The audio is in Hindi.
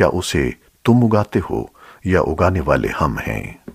क्या उसे तुम उगाते हो या उगाने वाले हम हैं?